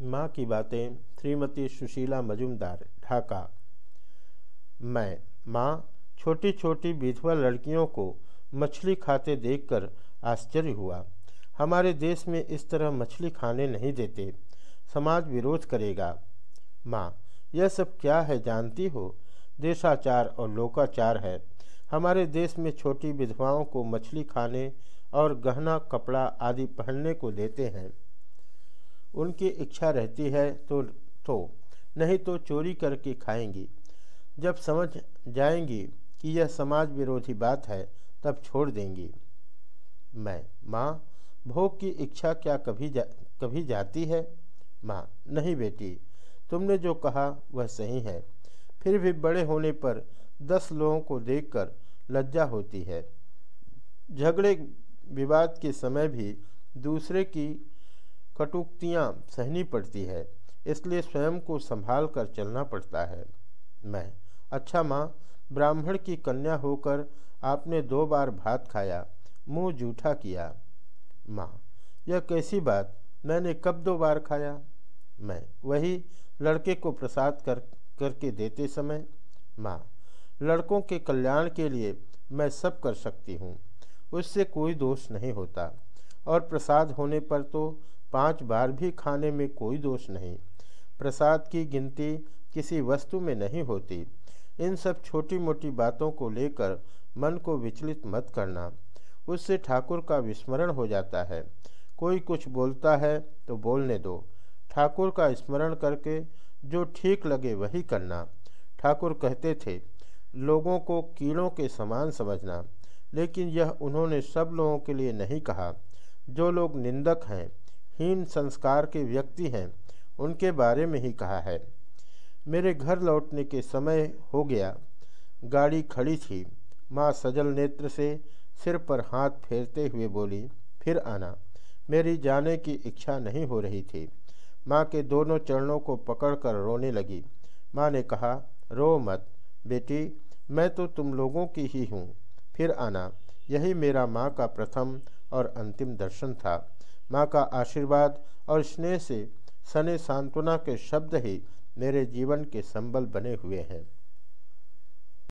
माँ की बातें श्रीमती सुशीला मजुमदार, ढाका। मैं, माँ छोटी छोटी विधवा लड़कियों को मछली खाते देखकर आश्चर्य हुआ। हमारे देश में इस तरह मछली खाने नहीं देते। समाज विरोध करेगा। माँ, यह सब क्या है जानती हो? देशाचार और लोकाचार है। हमारे देश में छोटी विधवाओं को मछली खाने और गहना, कपड़ा आदि पहनने को देते हैं। उनकी इच्छा रहती है तो तो नहीं तो चोरी करके खाएँगी। जब समझ जाएँगी कि यह समाज विरोधी बात है, तब छोड़ देंगी। मैं, माँ, भोग की इच्छा क्या कभी जा, कभी जाती है? माँ, नहीं बेटी, तुमने जो कहा वह सही है। फिर भी बड़े होने पर दस लोगों को देखकर लज्जा होती है। झगड़े, विवाद के समय भी दूसरे की कटुक्तियाँ सहनी पड़ती है, इसलिए स्वयं को संभाल कर चलना पड़ता है। मैं अच्छा माँ, ब्राह्मण की कन्या होकर आपने दो बार भात खाया, मुँह जूठा किया। माँ, यह कैसी बात, मैंने कब दो बार खाया? मैं, वही लड़के को प्रसाद कर, करके देते समय। माँ, लड़कों के कल्याण के लिए मैं सब कर सकती हूँ, उससे कोई दोष नहीं होता, और प्रसाद होने पर तो पाँच बार भी खाने में कोई दोष नहीं। प्रसाद की गिनती किसी वस्तु में नहीं होती। इन सब छोटी मोटी बातों को लेकर मन को विचलित मत करना। उससे ठाकुर का विस्मरण हो जाता है। कोई कुछ बोलता है तो बोलने दो। ठाकुर का स्मरण करके जो ठीक लगे वही करना। ठाकुर कहते थे, लोगों को कीड़ों के समान समझना। लेकिन यह उन्होंने सब लोगों के लिए नहीं कहा। जो लोग निंदक हैं हीन संस्कार के व्यक्ति हैं। उनके बारे में ही कहा है। मेरे घर लौटने के समय हो गया। गाड़ी खड़ी थी। माँ सजल नेत्र से सिर पर हाथ फेरते हुए बोली, फिर आना। मेरी जाने की इच्छा नहीं हो रही थी। माँ के दोनों चरणों को पकड़कर रोने लगी। माँ ने कहा, रो मत, बेटी, मैं तो तुम लोगों की ही हूँ। फिर आना। यही मेरा माँ का प्रथम और अंतिम दर्शन था। माँ का आशीर्वाद और स्नेह से सने सांत्वना के शब्द ही मेरे जीवन के संबल बने हुए हैं।